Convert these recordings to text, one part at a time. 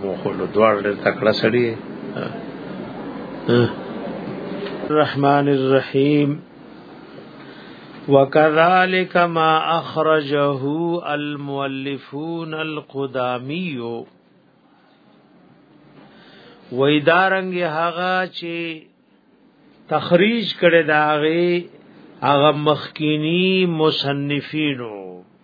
مو خو له دوړ ډېر تکړه سړی الرحمن الرحیم وكذلك ما اخرجه المؤلفون القدامي وېدارنګ هغه چې تخریج کړي داغه هغه مخکینی مصنفینو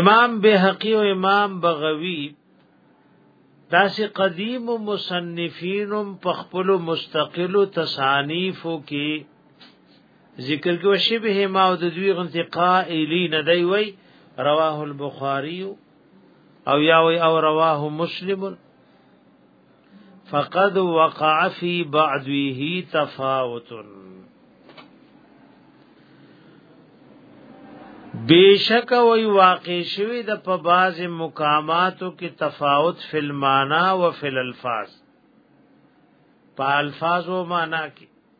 امام بهقی او امام بغوی داسې قدیم مصنفینم په خپل مستقل تصانیفو کې ذکر کې وشبه ما او د دوی غنتی قائلین دی وی رواه البخاری او یا وی او رواه مسلم فقد وقع فی بعضه تفاوت بیشک وی واقع شوی د په باز مقاماتو کې تفاوت فی المانا و فی الالفاظ په الفاظ و معنا کې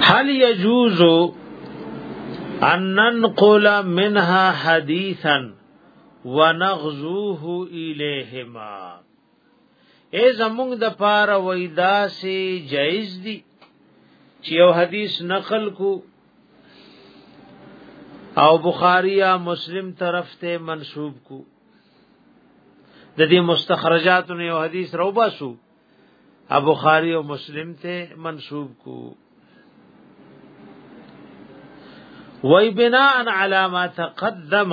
هل يجوز ان ننقل منها حديثا ونغزوه اليهما اے زمونږ د پاره وای دا سي جایز دي چې یو حدیث نقل کو او بخاری یا مسلم طرف ته منسوب کو د دې مستخرجات نه یو حدیث روباسو ابو بخاری او مسلم ته منسوب کو وای بناء علی ما تقدم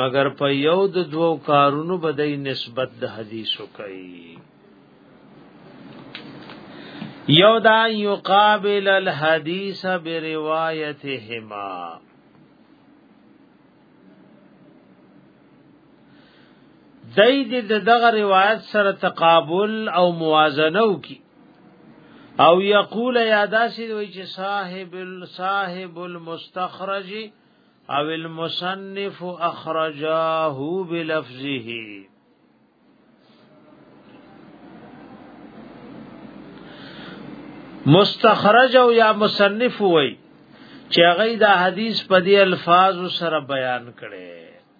مگر په یو د دوو کارونو بدای نسبت د حدیثو کوي یو دا یقابل الحدیث بروايتهما دای دې د دغه روایت سره تقابل او موازنه وکي او یقول یا داسې وی چې صاحب صاحب المستخرج او المصنف اخرجاه بلفظه مستخرج او یا مصنف وای چې هغه دا حدیث په دې الفاظ سره بیان کړي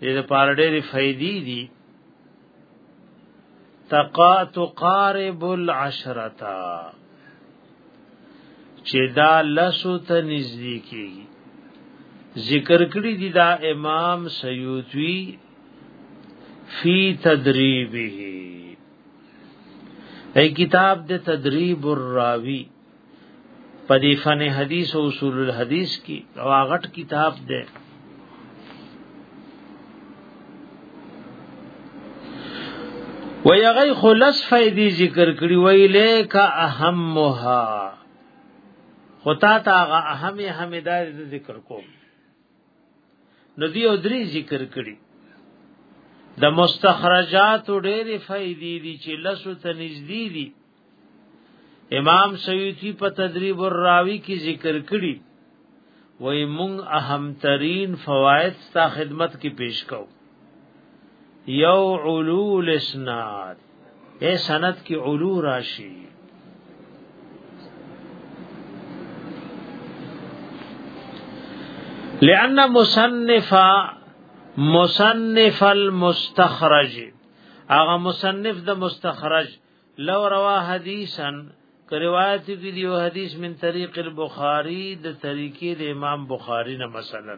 دې لپاره ډېرې فائدې دي تقا تقارب العشرتا چې دا لسو ته نږدې کیږي ذکر کړی دی دا امام سیوطی فی تدریبه ای کتاب د تدریب الراوی په دې فن حدیث او اصول الحدیث کې او غټ کتاب دی و یغی خلص فیدی ذکر کړي ویلې کا اهمها خطا تا هغه اهم حمیدار ذکر کو ندی او دری ذکر کړي د مستخرجات ډېری فیدی دي چې لسو ته نږدې دي امام سیوطی په تدریب الراوی کې ذکر کړی وای مونږ اهم ترین فواید ستا خدمت کې پیش کو یو علول اسناد اے سند کې علو راشی لأن مصنف مصنف المستخرج اغه مصنف د مستخرج لو روا حدیثا که روایت کی دیو حدیث من طریق البخاری د طریقې د امام بخاری نه مثلا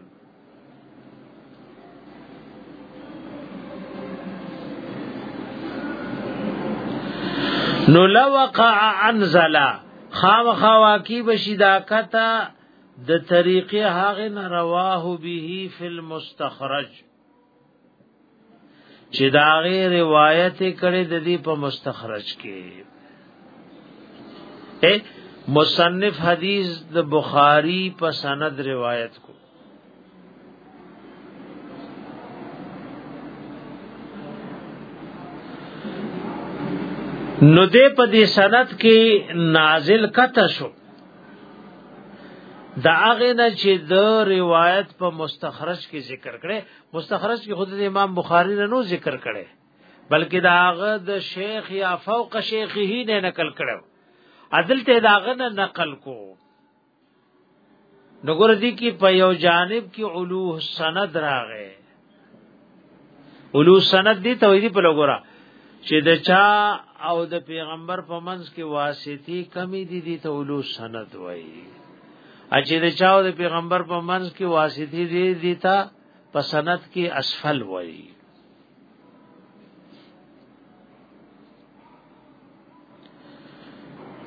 نو لوقع انزلا خام خواکی بشی دا کتا د طریقې هغه نه رواه به فی المستخرج چې دا غي روایت کړي د دې په مستخرج کې اے مصنف حدیث د بخاری په سند روایت کو نو دې په دې سند کې نازل کته شو دا هغه نه چې د روایت په مستخرج کې ذکر کړي مستخرج کې خود امام بخاری نه نو ذکر کړي بلکې دا هغه د شیخ یا فوق شیخه نه نقل کړو عدل ته دا هغه نه نقل کو نګور دي کې په یو جانب کې علوه سند راغې اولو سند دی توحیدی په لګورا چې د چا او د پیغمبر په منځ کې واسطي کمی دي دي ته اولو سند وایي اچې د چا او د پیغمبر په منځ کې واسطي دي دي ته په سند کې اسفل وایي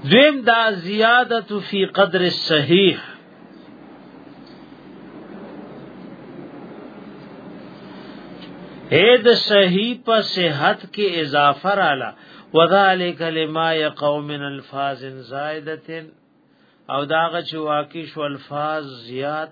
دویم دا زیادت فی قدر الصحیح اے د صحیح په صحت کې اضافه رااله وذالک لما یقو من الفاظ زائدتن او داغه چې واقع شو الفاظ زیات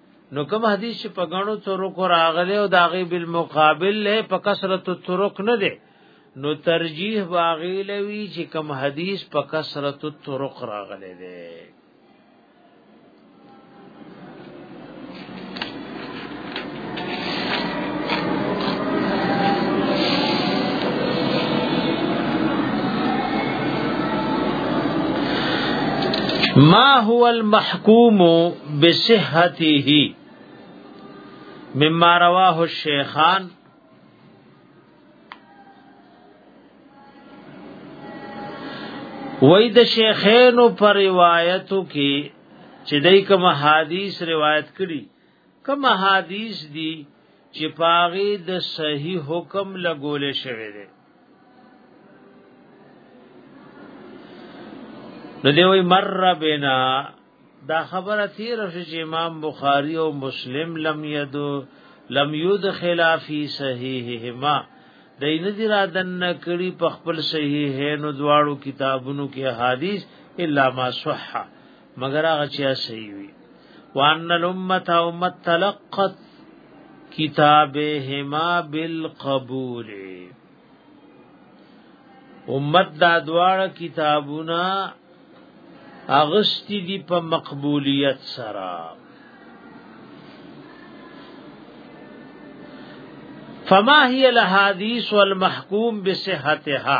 نو کوم حدیث چې په غنو طرق راغلی او داغي بالمقابل له په کثرت طرق نه دی نو ترجیح واغی لوي چې کوم حدیث په کثرت طرق راغلی دی ما هو المحکوم بصحته مما رواه الشیخان وای د شیخینو پر روایتو کې چې دای کوم حدیث روایت کړي کوم حدیث دي چې پاغي د صحیح حکم لګول شوی دی نو دی وای مر بنا دا خبره تیر شو چې امام بخاری او مسلم لم یدو لم یدخل فی صحیحهما دین دی را دن کړي په خپل صحیح نو دواړو کتابونو کې حدیث الا ما صح مگر هغه چې صحیح وي وان الامه امه تلقت کتابهما بالقبول امت دا دواړه کتابونه اغستی دی په مقبولیت سره فما هي الاحاديث والمحكوم بصحتها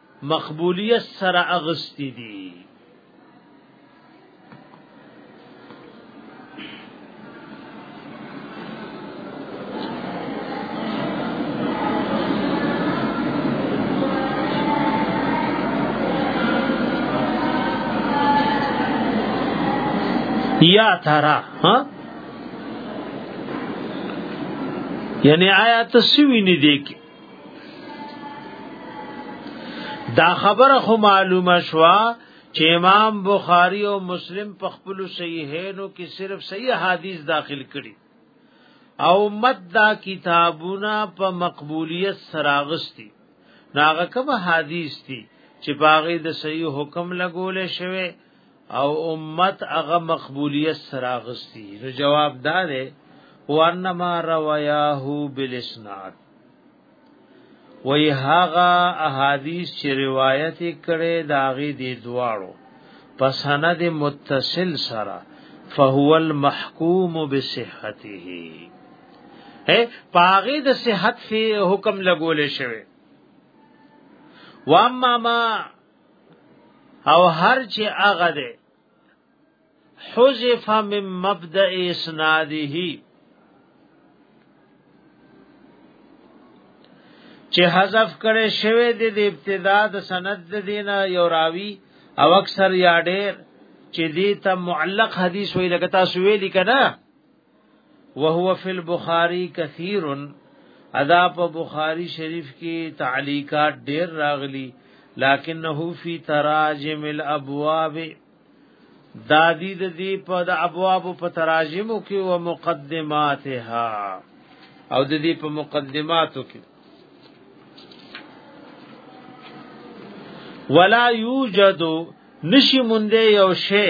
مقبولیت سره اغستی دي یا ترا ها یعنی آیات سوی نه دی دا خبره خو معلومه شوا چې امام بخاری او مسلم په خپل صحیحینو کې صرف صحیح حدیث داخل کړي او مت دا کتابونه په مقبولیت سراغستی ناغه کوم حدیث دي چې باغې د صحیح حکم لګول شوی او امت هغه مقبولیت سراغستی نو جواب دا ده وانما روایاه بالاسناد وی هغه احادیث چې روایت کړي داغي دي دواړو پس سند متصل سره فهو المحکوم بصحته ہے پاغی د صحت فی حکم لګول شوی واما ما او هر چې هغه ده حذف من مبدا اسناده چې حذف کړي شوی د ابتدا د سند دینه یو راوی او اکثر یا ډیر چې دې ته معلق حدیث وی لکه تاسو ویل کنا وهو فی البخاری کثیر ادا په بخاری شریف کې تعلیقات ډیر راغلی لکنه فی تراجم الابواب دادی د دې په د ابواب په تراجمو کې او مقدماتها او د دې په مقدماتو کې ولا یوجد نشی مونده یو شی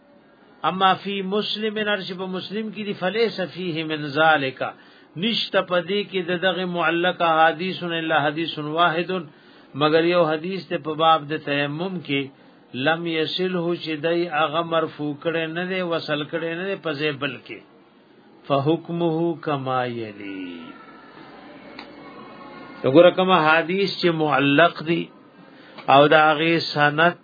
اما فی مسلم ارش په مسلم کې دی فلیس فیه من ذالک نشت پدې کې د دغه معلق حدیث الا حدیث واحد مگر یو حدیث ته په باب د تیمم کې لم یسله چې دای هغه مرفوع کړي نه دی وصل کړي نه دی په ځای بلکې فحکمه کما یلی وګوره کوم حدیث چې معلق دی او دا غي سند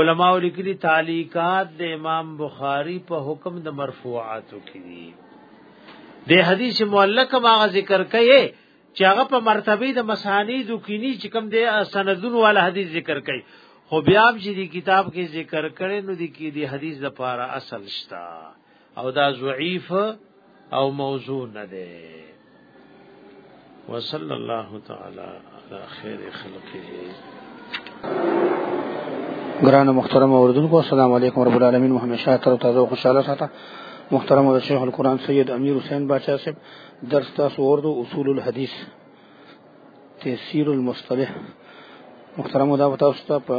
علماء لیکلي تعلیقات د امام بخاری په حکم د مرفوعاتو کې دي د حدیث معلق ما ذکر کړي چې هغه په مرتبه د مسانید کې ني چې کوم د سندون والا حدیث ذکر کړي خو بیا چې د کتاب کې ذکر کړي نو د کې د حدیث لپاره اصل شته او دا ضعیف او موضوع نه ده وصلی الله تعالی علی خیر خلقه ګران محترم اوردونکو السلام علیکم رب العالمین محمد شاه تر تازه خوشاله ساته محترم شیخ القرآن سید امیر حسین باچا صاحب درس تاسو اردو اصول الحدیث تفسیر المصطلح محترم دا وتا اوستا په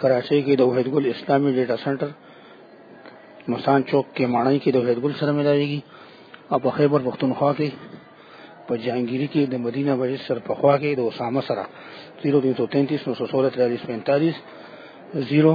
کراچۍ کې د وحید ګل اسلامي ډیټا سنټر مسان چوک کې ماڼۍ کې د وحید ګل سره ملایږي او په خیبر پختونخوا کې په جهانګيري کې د مدینه وجه سر په خوا کې د اسامه سره 0333 916 43 45 0